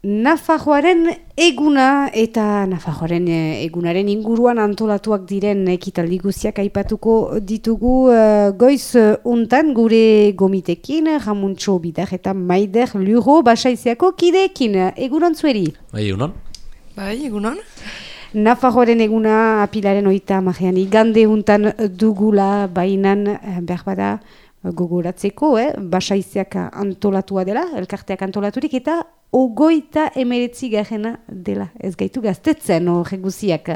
Nafajoaren eguna eta Nafajoaren eh, egunaren inguruan antolatuak diren ekitaldi guztiak aipatuko ditugu uh, goiz uh, untan gure gomitekin, jamuntxo bidar eta maider luro basaiziako kideekin. Egunon zueri? Bai, egunon. Bai, egunon. Nafajoaren eguna apilaren oita magean igande untan dugula bainan behar bada gogoratzeko, eh? basaiziak antolatua dela, elkarteak antolaturik, eta ogoita emeretzi garena dela, ez gaitu gaztetzen hori guziak.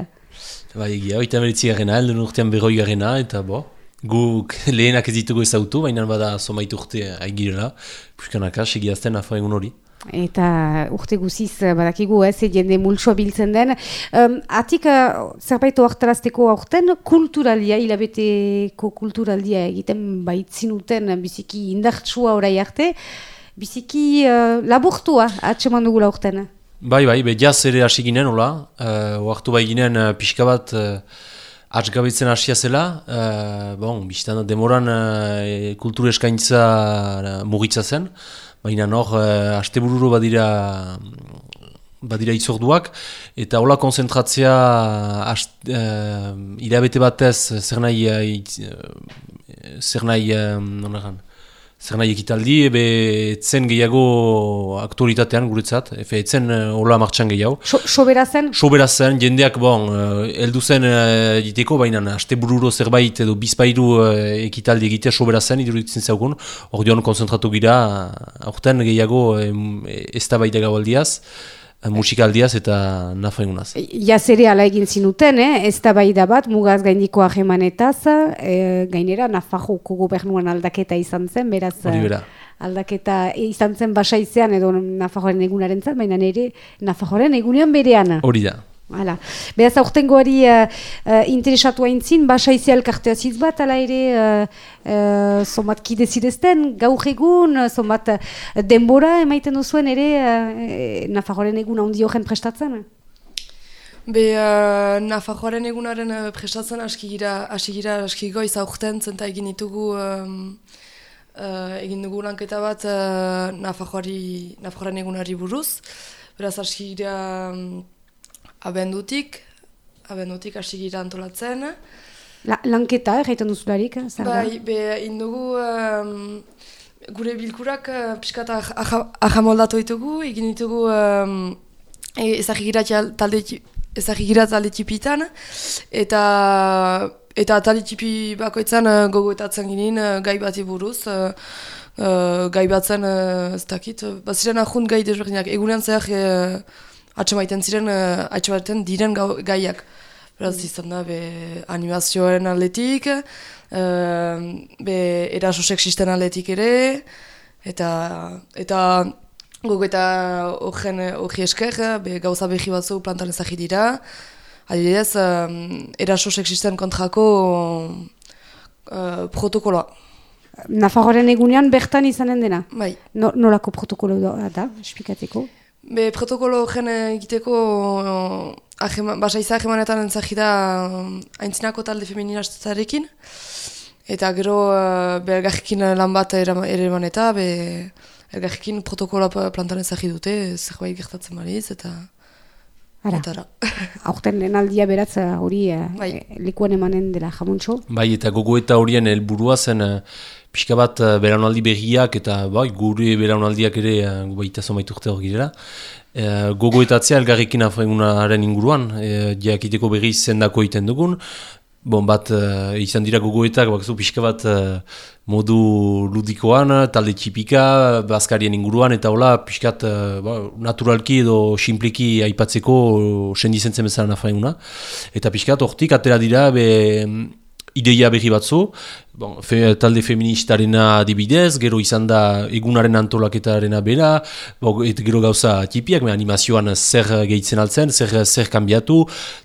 Bai, egia, oita emeretzi garena, elden urtean berroi garena, eta bo, guk lehenak ez ditugu ezautu, baina bada somaitu urte aigirela, puskanaka, segiazten afa egun hori. Eta urte guziz badakigu ez, jende multsoa biltzen den. Um, atik uh, zerbait oartarazteko aurten kulturalia, hilabeteko kulturaldia egiten baitzinuten biziki indartsua orai arte, biziki uh, laburtua atseman dugula urten. Bai, bai, jaz ere hasi ginen, hola. Uh, oartu bai ginen uh, pixka bat uh, atzgabitzen hasia zela. Uh, bon, biztan demoran uh, kultur eskaintza uh, mugitza zen. Baina hor, uh, aste bururu badira badira itzorduak, eta hola konzentratzea uh, hilabete batez zer nahi, uh, zer nahi, uh, zer nahi ekitaldi, ebe etzen gehiago aktualitatean guretzat, efe etzen uh, hola martxan gehiago. Sobera zen? Sobera zen, jendeak, bon, uh, eldu zen uh, diteko, baina aste bururo zerbait edo bizpairu uh, ekitaldi egitea sobera zen, iduritzen zaugun, hor dion konzentratu gira, aurten gehiago um, ez da baita musikaldiaz eta nafaingunaz. Ja zere ala egin zinuten, eh? ez da bai da bat, mugaz gaindiko ahemanetaz, eh, gainera nafajoko gobernuan aldaketa izan zen, beraz aldaketa izan zen basaizean edo nafajoren egunaren zan, baina nire nafajoren egunean berean. Hori da. Hala. Beraz, aurten goari uh, uh, interesatu haintzin, basa izi alkartea bat, ala ere, uh, uh, somat kide zidezten, gaur egun, somat uh, denbora emaiten duzuen ere, uh, Nafarroaren egun handi horren prestatzen? Be, uh, Nafarroaren egunaren uh, prestatzen aski gira, aski gira, aski goiz aurten, zenta egin ditugu, um, uh, egin dugu lanketa bat uh, Nafarroaren egunari buruz. Beraz, aski gira... Um, abendutik, abendutik hasi gira antolatzen. La, lanketa, erraiten duzularik? Bai, be, indugu um, gure bilkurak uh, piskat ahamoldatu ditugu, egin ditugu um, talde, talde txipitan, eta eta talde txipi bakoitzan uh, gogoetatzen ginen uh, gai bati buruz, uh, uh, gai batzen uh, ez dakit, baziren ahunt gai desberdinak, egunean zehar atxemaiten ziren, uh, atxemaiten diren gaiak. Beraz, mm. izan da, be, animazioaren atletik, uh, be, eraso seksisten atletik ere, eta, eta guk eta hori esker, be, gauza behi batzu plantan ezagit dira, adibidez, um, eraso seksisten kontrako uh, protokoloa. Nafarroaren egunean bertan izanen dena? Bai. No, nolako protokolo da, esplikateko? Be, protokolo gen egiteko ahema, basaiza ahemanetan entzaki da haintzinako talde femininastarekin. Eta gero uh, be, lan bat ere eman eta be, elgarrikin protokoloa plantan entzaki dute, zerbait gertatzen mariz eta... Ara, aurten enaldia beratza hori uh, bai. likuan emanen dela jamuntxo. Bai, eta gogo eta horien helburua zen pixka bat uh, beraunaldi berriak eta bai, gure beraunaldiak ere uh, baita zomaitu urte hor girela. Uh, gogoetatzea elgarrekin afrengunaren inguruan, uh, diakiteko berri zendako iten dugun. Bon, bat izan dira gogoetak, bak pixka bat modu ludikoan, talde txipika, bazkarien inguruan, eta hola pixkat ba, naturalki edo simpliki aipatzeko sendizentzen bezala nafrenguna. Eta pixkat hortik atera dira, be, ideia berri batzu, bon, fe, talde feministarena adibidez, gero izan da egunaren antolaketarena bera, bon, et gero gauza tipiak, me animazioan zer gehitzen altzen, zer, zer kambiatu,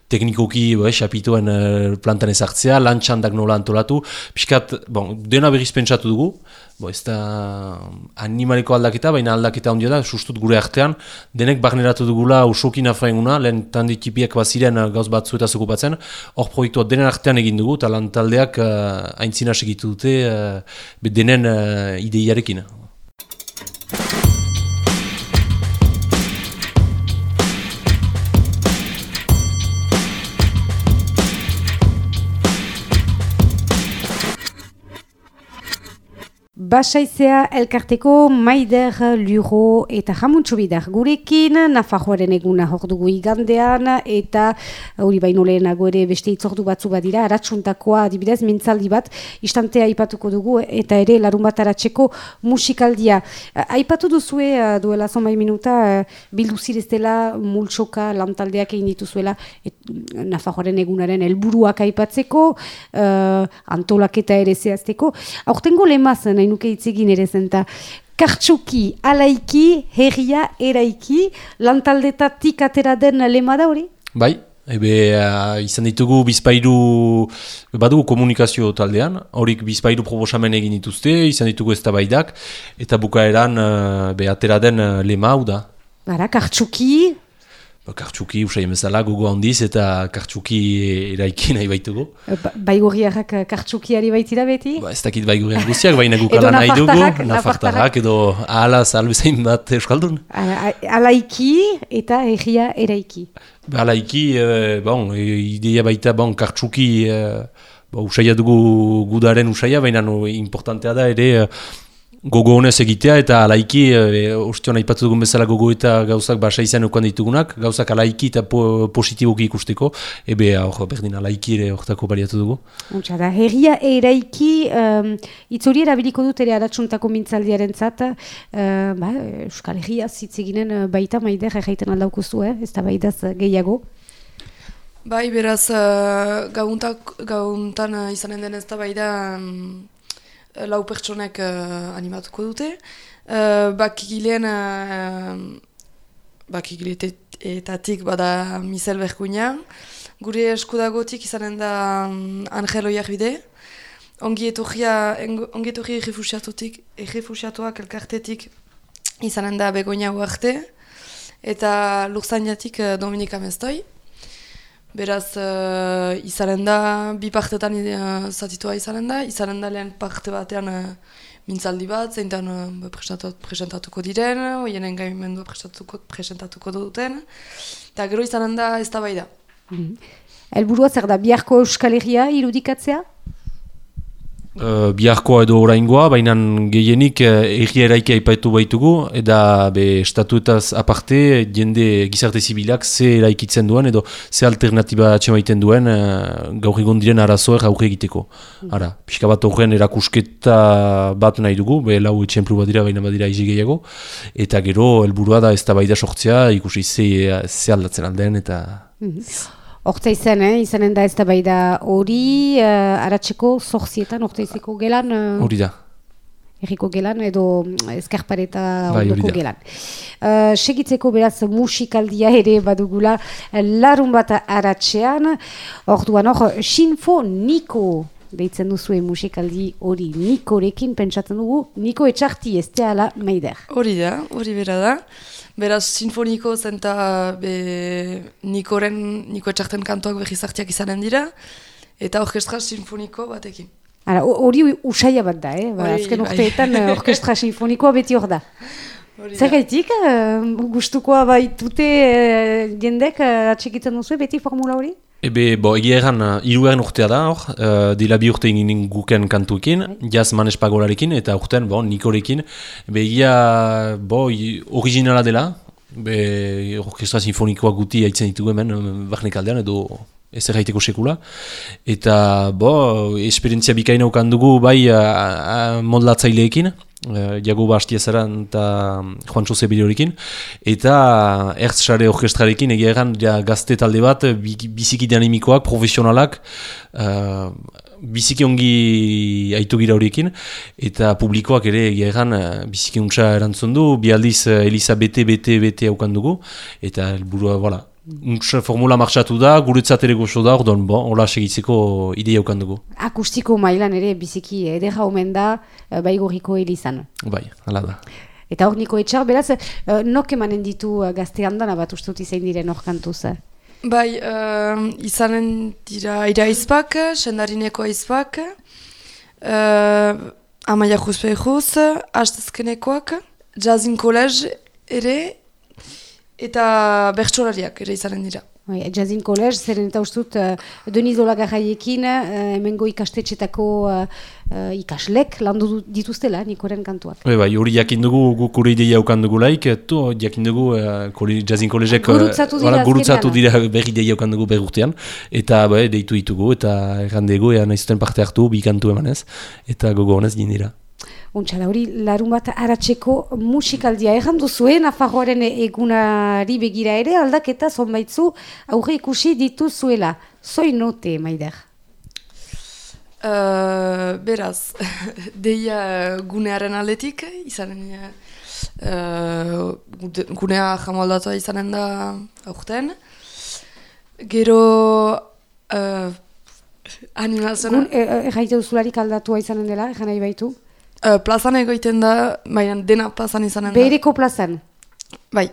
teknikoki bo, xapituen uh, plantan ezartzea, lantxandak nola antolatu, piskat, bon, dena berriz pentsatu dugu, Bo, ez da animaliko aldaketa, baina aldaketa ondia da, sustut gure artean, denek barneratu dugula usokin afraenguna, lehen tandikipiak baziren gauz batzu eta zukupatzen, hor proiektua denen artean egin dugu, eta lan taldeak uh, aintzina segitu dute uh, denen uh, ideiarekin. Basaizea elkarteko Maider Luro eta Jamuntxo Bidar gurekin, Nafarroaren eguna hor dugu igandean, eta hori baino lehenago ere beste itzordu batzu badira, aratsuntakoa adibidez, mintzaldi bat, istantea aipatuko dugu, eta ere larun bat aratzeko musikaldia. Aipatu duzue, duela zonbait minuta, bildu zireztela multsoka lantaldeak egin dituzuela, et, Nafarroaren egunaren helburuak aipatzeko, uh, antolaketa ere zehazteko, aurtengo lemazen, nahi nuke itzegin ere zenta. Kartsuki, alaiki, herria, eraiki, lantaldetatik atera den lema da hori? Bai, ebe uh, izan ditugu bizpairu, badugu komunikazio taldean, horik bizpairu proposamen egin dituzte, izan ditugu ez eta bukaeran uh, be atera den uh, lema hau da. Bara, kartsuki, Ba, kartsuki usai emezala gogo handiz eta kartsuki eraiki nahi baitugu. Ba, baigurriak kartsukiari baitira beti? Ba, ez dakit baigurriak guztiak, baina gukala nahi dugu. Nafartarrak edo ala salbezain bat euskaldun. Alaiki eta egia eraiki. Ba, alaiki, eh, bon, e, ideia baita bon, kartsuki eh, ba, usaia dugu gudaren usaia, baina no, importantea da ere gogo honez egitea eta alaiki, e, ostion aipatu dugun bezala gogo eta gauzak basa izan eukan ditugunak, gauzak alaiki eta po, positiboki ikusteko, ebe hor berdin alaiki ere horretako baliatu dugu. Ontsa da, herria eraiki, um, itzuri erabiliko dut ere aratsuntako mintzaldiaren zat, uh, ba, Euskal Herria zitzeginen uh, baita maider erraiten aldaukuzu, eh? ez da baidaz gehiago. Bai, beraz, uh, gauntan uh, izanen den ez da baida, um, lau pertsonek uh, animatuko dute. Uh, bakigilean, uh, bakigileetatik bada Misel Berkuina. Gure eskudagotik izanen da um, Angelo Jarbide. Ongi etorria, ongi etorria egifusiatuak elkartetik izanen da Begonia Huarte. Eta Lurzainatik Dominika Mestoi. Beraz, uh, izanen da, bi partetan uh, zatitua izanen da, izanen da lehen parte batean uh, mintzaldi bat, zeintan uh, presentatuko diren, oienen gaimendua presentatuko, presentatuko duten, eta gero izanen da ez da bai da. Mm Elburua zer da, biharko euskal herria irudikatzea? Uh, biharkoa edo oraingoa, baina gehienik uh, erri eraiki aipaitu baitugu, eta be, estatuetaz aparte, jende gizarte zibilak ze eraikitzen duen, edo ze alternatiba atxemaiten duen uh, gaur egon diren arazoer aurre egiteko. Ara, pixka bat horren erakusketa bat nahi dugu, be, lau etxemplu bat dira, baina badira izi gehiago, eta gero helburua da ez da baida sortzea, ikusi ze, ze aldatzen aldean, eta... Mm Hortza izan, eh? izanen da ez da bai da hori, uh, aratzeko zorzietan, hortza izeko gelan? Eh, hori da. Eriko gelan edo ezkarpareta bai, ondoko gelan. Uh, segitzeko beraz musikaldia ere badugula larun bat aratzean, hor duan hor, sinfoniko deitzen duzue musikaldi hori nikorekin pentsatzen dugu, niko etxarti ez teala meider. Hori da, hori bera da. Beraz, sinfoniko zenta be, nikoren, niko etxarten kantoak behizartiak izanen dira, eta orkestra sinfoniko batekin. Hori usaila bat da, eh? Ba, azken bai. urteetan eh, orkestra sinfonikoa beti hor da. Zer gaitik, uh, gustukoa baitute uh, jendek uh, atxekitzen duzu beti formula hori? Ebe, bo, egia egan, uh, urtea da, hor, uh, dila bi urte ingin guken kantuekin, jaz manespagolarekin, eta urtean, bo, nikorekin. Ebe, egia, bo, originala dela, be, orkestra sinfonikoa guti haitzen ditugu hemen, barnek aldean, edo ez erraiteko sekula. Eta, bo, esperientzia bikaina ukan dugu, bai, uh, modlatzaileekin, uh, Jago Bastiazaran eta Juan Jose Bideorekin, eta Ertz Sare Orkestrarekin egia egan ja, gazte talde bat, biziki dinamikoak, profesionalak, uh, biziki ongi aitu gira horiekin, eta publikoak ere egia egan biziki untsa erantzun du, bi aldiz uh, Elisa bete, bete, bete haukan dugu, eta helburua, voilà, Untsa formula martxatu da, guretzat ere gozo da, ordon, bon, hola segitzeko ideia ukan dugu. Akustiko mailan ere biziki edera omen da, eh, bai gorriko helizan. Bai, ala da. Eta hor niko etxar, beraz, uh, nok emanen ditu uh, gazte handan abat ustut izan diren hor kantuz? Bai, uh, izanen dira ira izpak, sendarineko izpak, uh, amaia juzpe juz, hastezkenekoak, jazzin kolej ere, eta bertsolariak ere izanen dira. Bai, Jazin Kolez, zeren eta ustut, uh, Deniz Olagarraiekin, uh, hemengo ikastetxetako uh, uh, ikaslek landu dituztela, nikoren kantuak. Bai, bai, hori jakin dugu, guk hori ideia ukan dugu laik, eto jakin dugu, uh, Jazin Kolezek gurutzatu dira, gurutzatu dira berri ideia ukan dugu berrurtean, eta bai, deitu ditugu, eta errandego, ea nahi zuten parte hartu, bi kantu emanez, eta gogo honez dindira. Untsa da hori, larun bat haratzeko musikaldia erran duzuen, Nafarroaren egunari begira ere, aldaketa zonbaitzu aurre ikusi dituzuela. Zoi note, Maider? Uh, beraz, deia gunearen aldetik, izanen uh, gunea jamaldatua izanen da aurten. Gero uh, animazioa... Gun, erraite duzularik aldatua izanen dela, egan nahi baitu? Uh, plazan egoiten da, baina dena plazan izanen da. Bereko plazan? Bai,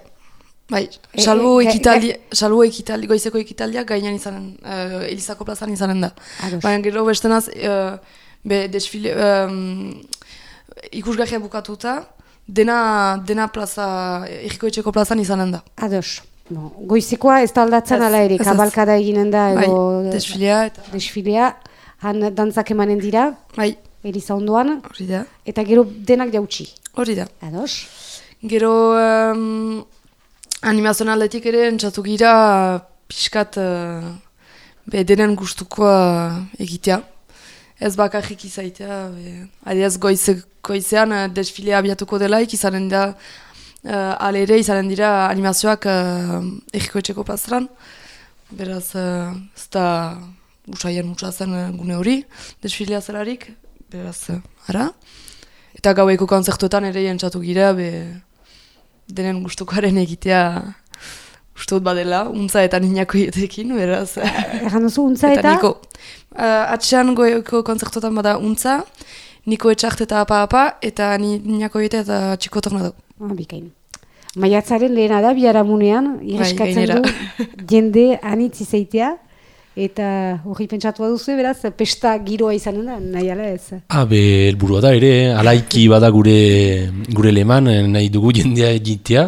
bai, e, salbo e, ekitaldi, e, salbo ekitaldi, goizeko ekitaldia gainan izanen, uh, Elizako plazan izanen da. Baina gero bestenaz, uh, be desfile, um, ikusgarria bukatuta, dena, dena plaza, eriko etxeko plazan izanen da. Ados. No, goizekoa ez da aldatzen ala ere, kabalkada eginen da, edo... Bai, desfilea eta... Desfilea, han dantzak emanen dira. Bai. Eriza ondoan. Hori da. Eta gero denak jautsi. Hori da. Ados. Gero um, animazionaletik ere entzatu gira pixkat uh, be denen gustukoa egitea. Ez bakarrik izaitea. Adiaz goize, goizean uh, desfile abiatuko delaik izanen da uh, alere izanen dira animazioak uh, egiko etxeko plazran. Beraz, uh, ez da usaian utxazen gune hori, desfilea zelarik, beraz, ara. Eta gaueko konzertuetan ere jentsatu gira, be, denen gustukoaren egitea ustut badela, untza eta ninako ietekin, beraz. Egan duzu, untza eta? Niko, uh, atxean goeko konzertuetan bada untza, niko etxart eta apa-apa, eta ninako iete eta txikotok nadu. Ah, bikain. Maiatzaren lehena da, biaramunean, bai, irriskatzen du, jende anitz izaitea, Eta hori pentsatu duzu, beraz, pesta giroa izanen da, nahi ala ez? Habe, ah, elburua da ere, alaiki bada gure gure leman, nahi dugu jendea egitea,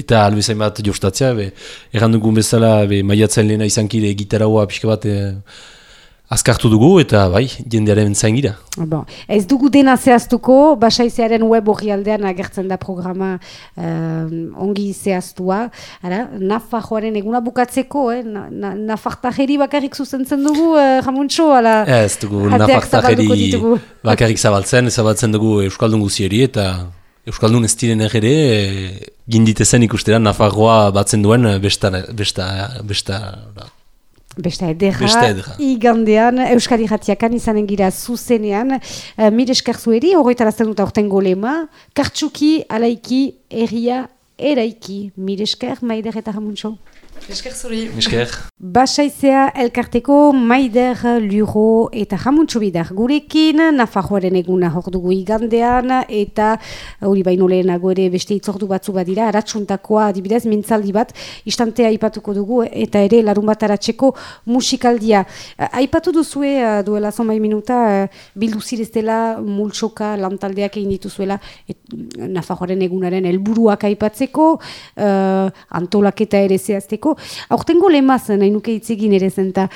eta albezain bat jostatzea, be, errandugun bezala, be, maiatzen lehena izankide gitaraua pixka bat, eh, Azkartu dugu eta bai, jendearen zain gira. Bon. Ez dugu dena zehaztuko, basaizearen web hori aldean agertzen da programa uh, ongi zehaztua. Ara, Nafajoaren eguna bukatzeko, eh? na, na, Nafartajeri bakarrik zuzentzen dugu, uh, jamuntxo, ala? Ez dugu Nafartajeri bakarrik zabaltzen, zabaltzen dugu Euskaldun guzieri eta Euskaldun ez diren egere, e, ginditezen ikustera Nafarroa batzen duen besta, besta, besta, Beste edera, igandean, Euskadi Jatiakan izanen gira zuzenean, uh, mire eskerzueri, horretarazten dut aurten golema, kartsuki, alaiki, erria, eraiki, mire esker, maider eta jamuntxo. Esker zuri. Esker. Basaizea elkarteko maider, luro eta jamuntxo bidar gurekin, Nafarroaren eguna hor dugu igandean, eta hori baino lehenago ere beste itzordu batzu badira, aratsuntakoa adibidez, mintzaldi bat, istantea aipatuko dugu, eta ere larun bat aratzeko musikaldia. Aipatu duzue, eh, duela zonbait minuta, eh, bildu zireztela multsoka lantaldeak egin dituzuela, et, Nafarroaren egunaren helburuak aipatzeko, uh, antolaketa ere zehazteko, aurtengo lemaz nahi nuke itzegin ere zenta.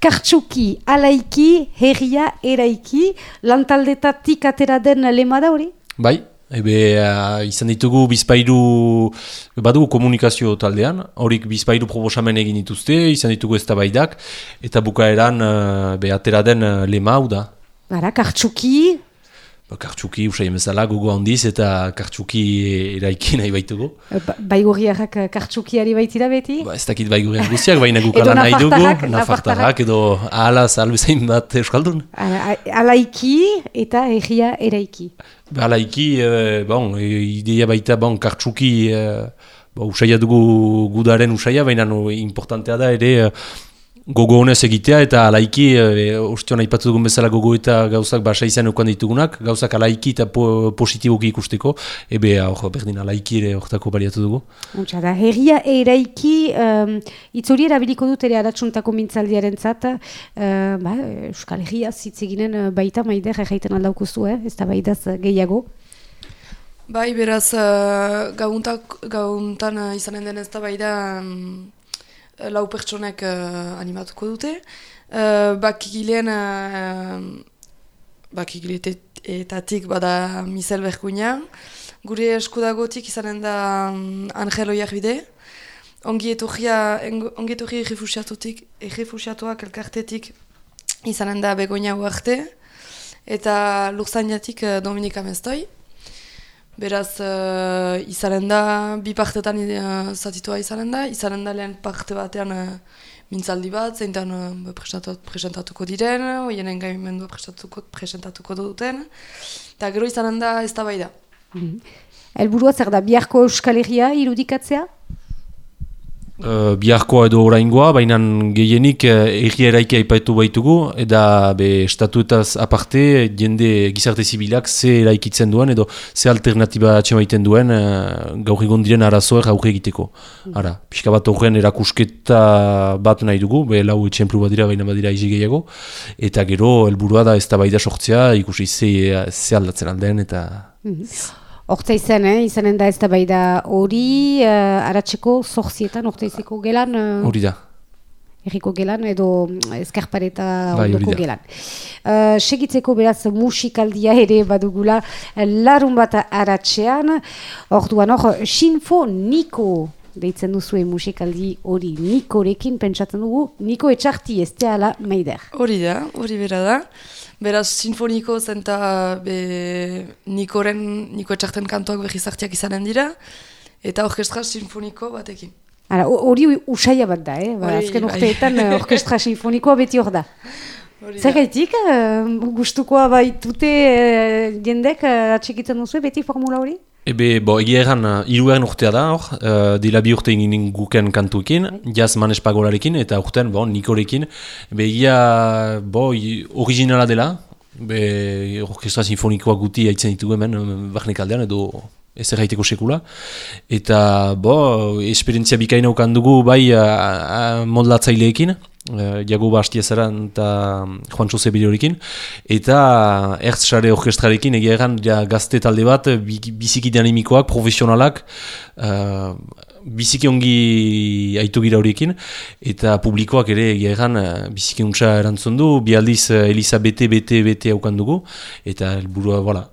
Kartsuki, alaiki, herria, eraiki, lantaldetatik atera den lema da hori? Bai, ebe uh, izan ditugu bizpairu, badugu komunikazio taldean, horik bizpairu proposamen egin dituzte, izan ditugu ez eta bukaeran uh, be atera den uh, lema hau da. Bara, kartsuki, Ba, kartsuki usai emezala gogo handiz eta kartsuki eraiki nahi baitugu. Ba, baigurriak kartsukiari baitira beti? Ba, ez dakit baigurriak guztiak, baina gukala nahi dugu. Nafartarrak edo ala salbezain bat euskaldun. Alaiki eta egia eraiki. Ba, alaiki, e, bon, ideia baita bon, kartsuki e, ba, usaia dugu gudaren usaia, baina no, importantea da ere gogo honez egitea eta alaiki, e, ostion aipatu dugun bezala gogo eta gauzak basa izan eukan ditugunak, gauzak alaiki eta po, positiboki ikusteko, ebe hor berdin alaiki ere horretako baliatu dugu. Untsa da, herria eraiki, um, itzori erabiliko dut ere aratsuntako mintzaldiaren zat, uh, ba, Euskal Herria zitzeginen uh, baita maider erraiten aldaukuzu, eh? ez da baidaz gehiago. Bai, beraz, uh, gauntan uh, izanen den ez da baida, um, lau pertsonek uh, animatuko dute. Uh, bakigilean, uh, bakigileetatik bada Misel Berkuina. Gure eskudagotik izanen da um, Jarbide. Ongi etorria, ongi etorri egifusiatuak elkartetik izanen da Begoña Uarte. Eta Lurzainatik uh, Dominika Mestoi. Beraz, uh, izanen da, bi partetan uh, zatitua izanen da, izanen da lehen parte batean uh, mintzaldi bat, zeintan uh, presentatuko diren, oienen gaimendua presentatuko, presentatuko duten, eta gero izanen da ez da bai da. Mm Elburua zer da, biharko euskal herria irudikatzea? Uh, biharkoa edo oraingoa, baina gehienik uh, erri eraiki aipatu baitugu, eta be, estatuetaz aparte, jende gizarte zibilak ze eraikitzen duen, edo ze alternatiba atxemaiten duen uh, gaur egon diren arazoer aurre egiteko. Ara, pixka bat horren erakusketa bat nahi dugu, be, lau etxemplu bat dira, baina badira izi gehiago, eta gero, helburua da ez da sortzea, ikusi ze, ze aldatzen alden, eta... Mhm. Hortza izan, eh? izanen da ez da bai da hori, uh, aratzeko zorzietan, hortza izeko gelan? Eh, hori da. Eriko gelan edo ezkerpareta bai, ondoko gelan. Uh, segitzeko beraz musikaldia ere badugula larun bat aratzean, orduan hor, sinfo niko deitzen duzue musikaldi hori nikorekin pentsatzen dugu, niko etxarti ez teala meider. Hori da, hori bera da. Beraz, sinfoniko zen eta nikoren, niko etxarten kantuak behizartiak izanen dira, eta orkestra sinfoniko batekin. Hori usaila bat da, eh? Ba, azken bai. urteetan eh, orkestra sinfonikoa beti hor da. Zer uh, gustukoa baitute uh, jendek uh, atxekitzen duzu beti formula hori? Ebe, bo, egia egan, uh, iruaren urtea da, hor, uh, dela bi urte ingin guken kantuekin, jaz manes pagolarekin, eta urtean, bo, nikorekin. Ebe, egia, bo, originala dela, be, orkestra sinfonikoa guti haitzen ditugu hemen, barnek aldean, edo ez erraiteko sekula. Eta, bo, esperientzia bikaina ukan dugu, bai, uh, modlatzaileekin, uh, Jago Bastia zeran eta Juan Jose Bideorekin eta Ertz Sare Orkestrarekin egia egan ja, gazte talde bat biziki dinamikoak, profesionalak uh, biziki ongi aitu gira horiekin. Eta publikoak ere egia egan uh, biziki untsa erantzun du. Bi aldiz Elisa Bete Bete Bete haukan dugu. Eta helburua, voilà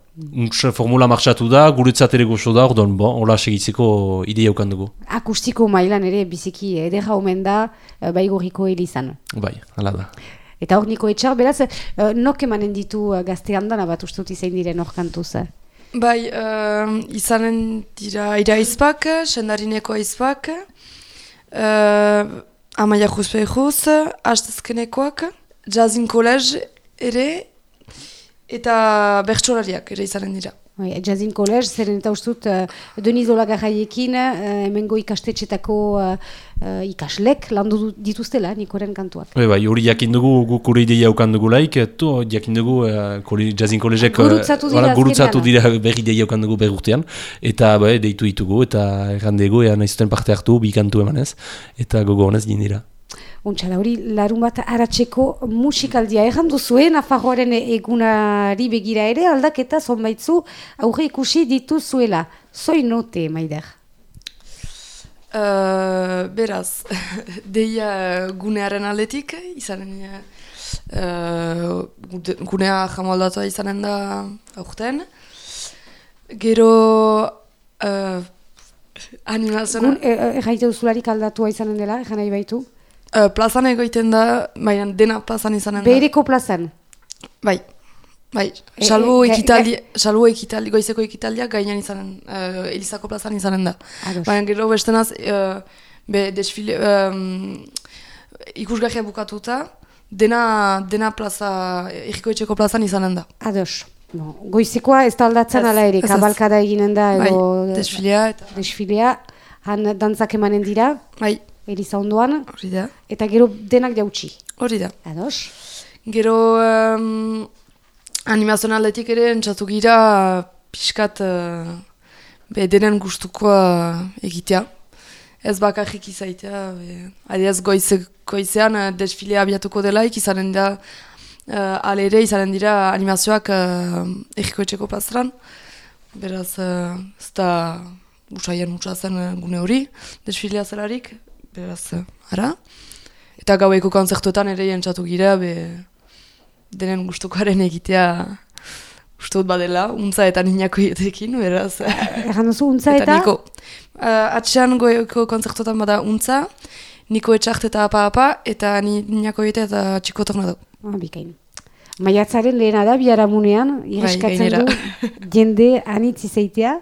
formula marxatu da, guretzat ere gozo da, ordon, bon, hola segitzeko idea ukan dugu. Akustiko mailan ere biziki edera omen da, eh, bai gorriko helizan. Bai, ala da. Eta hor niko etxar, beraz, uh, nok emanen ditu uh, gazte handan, bat ustut izan diren hor kantuz? Bai, uh, izanen dira ira izpak, sendarineko izpak, uh, amaia juzpe juz, hastezkenekoak, jazzin kolez ere, eta bertsolariak ere izanen dira. Bai, Jazzin Kolez, zeren eta ustut, uh, Deniz Olagarraiekin, uh, hemengo ikastetxetako uh, uh, ikaslek landu dituztela, nikoren kantuak. Bai, bai, hori jakin dugu, guk hori ideia ukan dugu laik, eto jakin dugu uh, Jazzin Kolezek gurutzatu dira, gurutzatu dira berri ideia ukan dugu berrurtean, eta bai, deitu ditugu, eta errandego, ea nahi parte hartu, bi kantu emanez, eta gogo honez dira. Untsa da hori, larun bat aratzeko musikaldia egan duzuen, Nafarroaren egunari begira ere, aldaketa zonbaitzu aurre ikusi dituzuela. Zoi note, Maider? Uh, beraz, deia gunearen aldetik, izanen uh, gunea jamaldatu izanen da aurten. Gero uh, animazena... Gun, e, e, aldatua izanen dela, egan nahi baitu? Uh, plazan egoiten da, baina dena plazan izanen da. Beireko plazan? Bai, bai. E, salbu e, ekitaldi, e, ekitaldi, goizeko ekitaldia gainean izanen, uh, Elizako plazan izanen da. Baina gero bestenaz, uh, be desfile, um, ikusgahia bukatuta, dena, dena plaza, erriko etxeko plazan izanen da. Ados. No. Goizekoa ez da aldatzen ala ere, kabalkada eginen da, edo... Bai, desfilea eta... Desfilea, han dantzak emanen dira. Bai. Eliza ondoan. Hori da. Eta gero denak jautsi. Hori da. Ados. Gero um, animazionaletik ere entzatu gira pixkat uh, be denen gustukoa egitea. Ez bakarrik izaitea. Adiaz goize, goizean uh, desfilea abiatuko delaik izanen da uh, alere izanen dira animazioak uh, egiko etxeko plazran. Beraz, uh, ez da usaian utxazen gune hori, desfilea zelarik, beraz, ara. Eta gaueko konzertuetan ere jentsatu gira, be, denen gustukoaren egitea uste dut badela, untza eta ninako ietekin, beraz. Erran duzu, untza eta? niko. Uh, atxean goeko konzertuetan bada untza, niko etxart eta apa-apa, eta ni ninako iete eta txiko tornado. Ah, bikain. Maiatzaren lehena da, biharamunean, irreskatzen gainera. du jende anitz izaitea,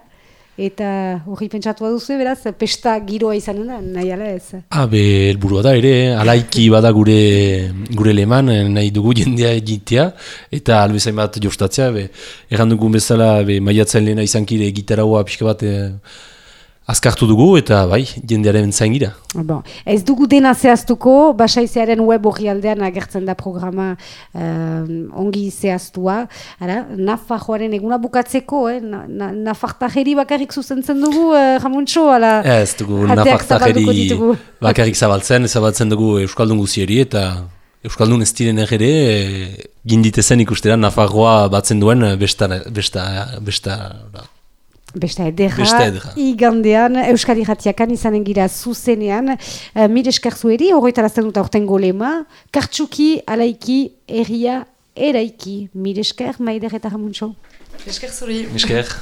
eta hori pentsatu duzu, beraz, pesta giroa izanen da, nahi ala ez. Ah, be, helburua da ere, alaiki bada gure gure leman, eh, nahi dugu jendea egitea, eta albezain bat jostatzea, be, erran dugun bezala, be, maiatzen lehena izankire gitaraua pixka bat eh, azkartu dugu, eta bai, jendearen zain gira. Bon. Ez dugu dena zehaztuko, basaizearen web hori aldean agertzen da programa eh, ongi zehaztua. Ara, Nafarroaren eguna bukatzeko, eh? na, na, Nafartajeri bakarrik zuzentzen dugu, eh, jamuntxo, ala Ez dugu nafartajeri bakarrik zabaltzen, zabaltzen dugu Euskaldun guzieri, eta Euskaldun ez diren ere, e, ginditezen ikustera Nafarroa batzen duen eh, besta, besta, besta, Besta Besta edera. igandean, Euskadi Jatiakan izanen gira zuzenean, uh, mire esker zueri, horretarazten dut aurten golema, kartsuki, alaiki, erria, eraiki, mire esker, maider eta jamuntxo. Esker zuri. Esker.